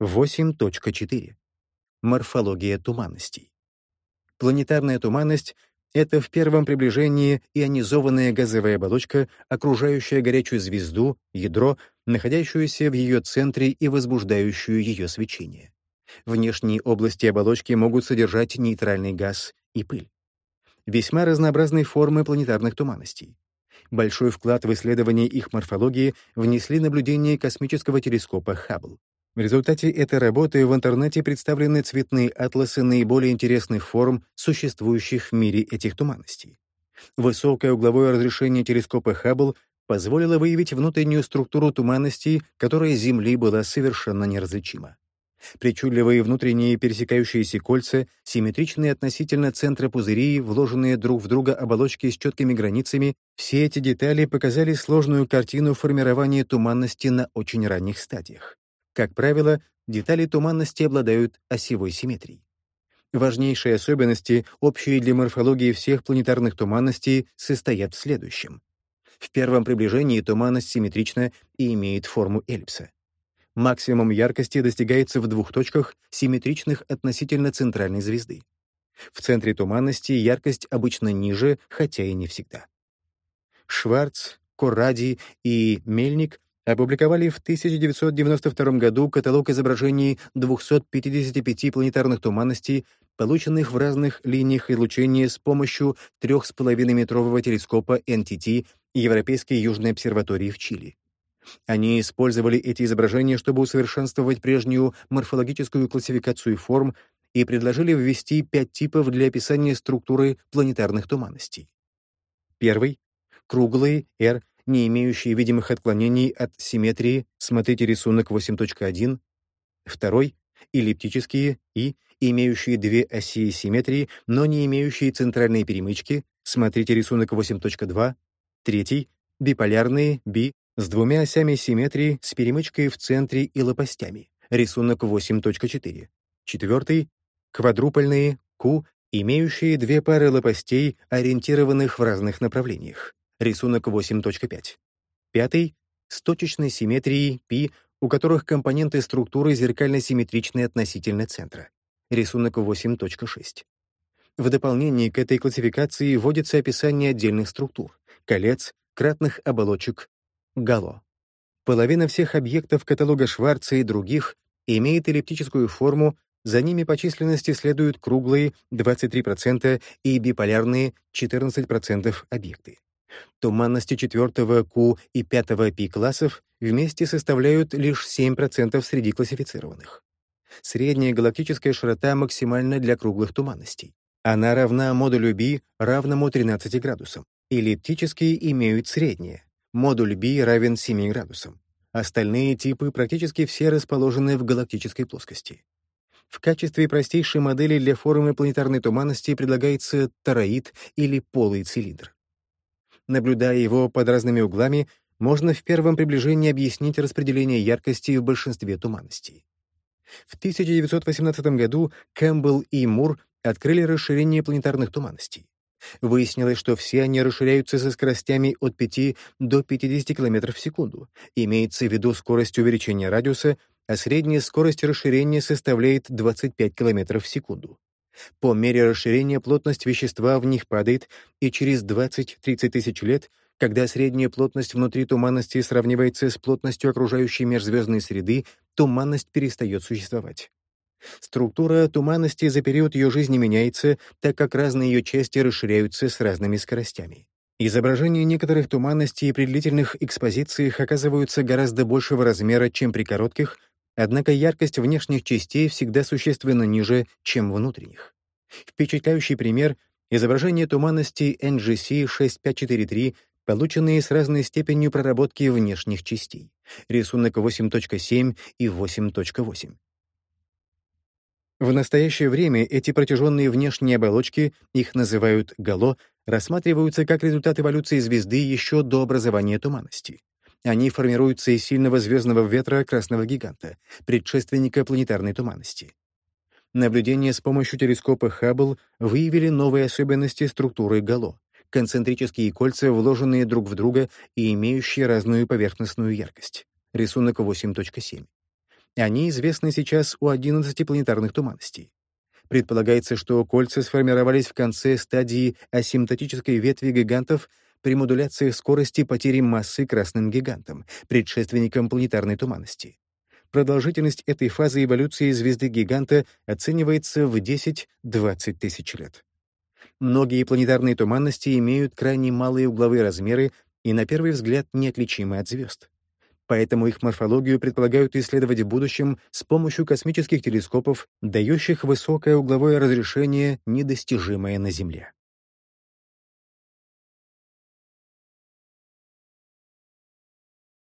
8.4. Морфология туманностей. Планетарная туманность — это в первом приближении ионизованная газовая оболочка, окружающая горячую звезду, ядро, находящуюся в ее центре и возбуждающую ее свечение. Внешние области оболочки могут содержать нейтральный газ и пыль. Весьма разнообразные формы планетарных туманностей. Большой вклад в исследование их морфологии внесли наблюдения космического телескопа Хаббл. В результате этой работы в интернете представлены цветные атласы наиболее интересных форм, существующих в мире этих туманностей. Высокое угловое разрешение телескопа Хаббл позволило выявить внутреннюю структуру туманностей, которая Земли была совершенно неразличима. Причудливые внутренние пересекающиеся кольца, симметричные относительно центра пузыри, вложенные друг в друга оболочки с четкими границами, все эти детали показали сложную картину формирования туманности на очень ранних стадиях. Как правило, детали туманности обладают осевой симметрией. Важнейшие особенности, общие для морфологии всех планетарных туманностей, состоят в следующем. В первом приближении туманность симметрична и имеет форму эллипса. Максимум яркости достигается в двух точках, симметричных относительно центральной звезды. В центре туманности яркость обычно ниже, хотя и не всегда. Шварц, Корради и Мельник опубликовали в 1992 году каталог изображений 255 планетарных туманностей, полученных в разных линиях излучения с помощью 3,5-метрового телескопа NTT Европейской Южной обсерватории в Чили. Они использовали эти изображения, чтобы усовершенствовать прежнюю морфологическую классификацию форм и предложили ввести пять типов для описания структуры планетарных туманностей. Первый — круглые, R, не имеющие видимых отклонений от симметрии, смотрите рисунок 8.1. Второй — эллиптические, И, имеющие две оси симметрии, но не имеющие центральные перемычки, смотрите рисунок 8.2. Третий — биполярные, Би, с двумя осями симметрии с перемычкой в центре и лопастями. Рисунок 8.4. Четвертый — квадрупольные Q, имеющие две пары лопастей, ориентированных в разных направлениях. Рисунок 8.5. Пятый — с точечной симметрией π, у которых компоненты структуры зеркально симметричны относительно центра. Рисунок 8.6. В дополнение к этой классификации вводится описание отдельных структур — колец, кратных оболочек, Гало. Половина всех объектов каталога Шварца и других имеет эллиптическую форму, за ними по численности следуют круглые 23% и биполярные 14% объекты. Туманности четвертого Q и пятого P классов вместе составляют лишь 7% среди классифицированных. Средняя галактическая широта максимальна для круглых туманностей. Она равна модулю B, равному 13 градусам. Эллиптические имеют среднее модуль B равен 7 градусам. Остальные типы практически все расположены в галактической плоскости. В качестве простейшей модели для формы планетарной туманности предлагается тороид или полый цилиндр. Наблюдая его под разными углами, можно в первом приближении объяснить распределение яркости в большинстве туманностей. В 1918 году Кэмпбелл и Мур открыли расширение планетарных туманностей. Выяснилось, что все они расширяются со скоростями от 5 до 50 км в секунду. Имеется в виду скорость увеличения радиуса, а средняя скорость расширения составляет 25 км в секунду. По мере расширения плотность вещества в них падает, и через 20-30 тысяч лет, когда средняя плотность внутри туманности сравнивается с плотностью окружающей межзвездной среды, туманность перестает существовать. Структура туманности за период ее жизни меняется, так как разные ее части расширяются с разными скоростями. Изображения некоторых туманностей при длительных экспозициях оказываются гораздо большего размера, чем при коротких, однако яркость внешних частей всегда существенно ниже, чем внутренних. Впечатляющий пример — изображение туманности NGC 6543, полученные с разной степенью проработки внешних частей. Рисунок 8.7 и 8.8. В настоящее время эти протяженные внешние оболочки, их называют гало, рассматриваются как результат эволюции звезды еще до образования туманности. Они формируются из сильного звездного ветра красного гиганта, предшественника планетарной туманности. Наблюдения с помощью телескопа Хаббл выявили новые особенности структуры гало — концентрические кольца, вложенные друг в друга и имеющие разную поверхностную яркость. Рисунок 8.7. Они известны сейчас у 11 планетарных туманностей. Предполагается, что кольца сформировались в конце стадии асимптотической ветви гигантов при модуляции скорости потери массы красным гигантом, предшественником планетарной туманности. Продолжительность этой фазы эволюции звезды-гиганта оценивается в 10-20 тысяч лет. Многие планетарные туманности имеют крайне малые угловые размеры и, на первый взгляд, неотличимы от звезд. Поэтому их морфологию предполагают исследовать в будущем с помощью космических телескопов, дающих высокое угловое разрешение, недостижимое на Земле.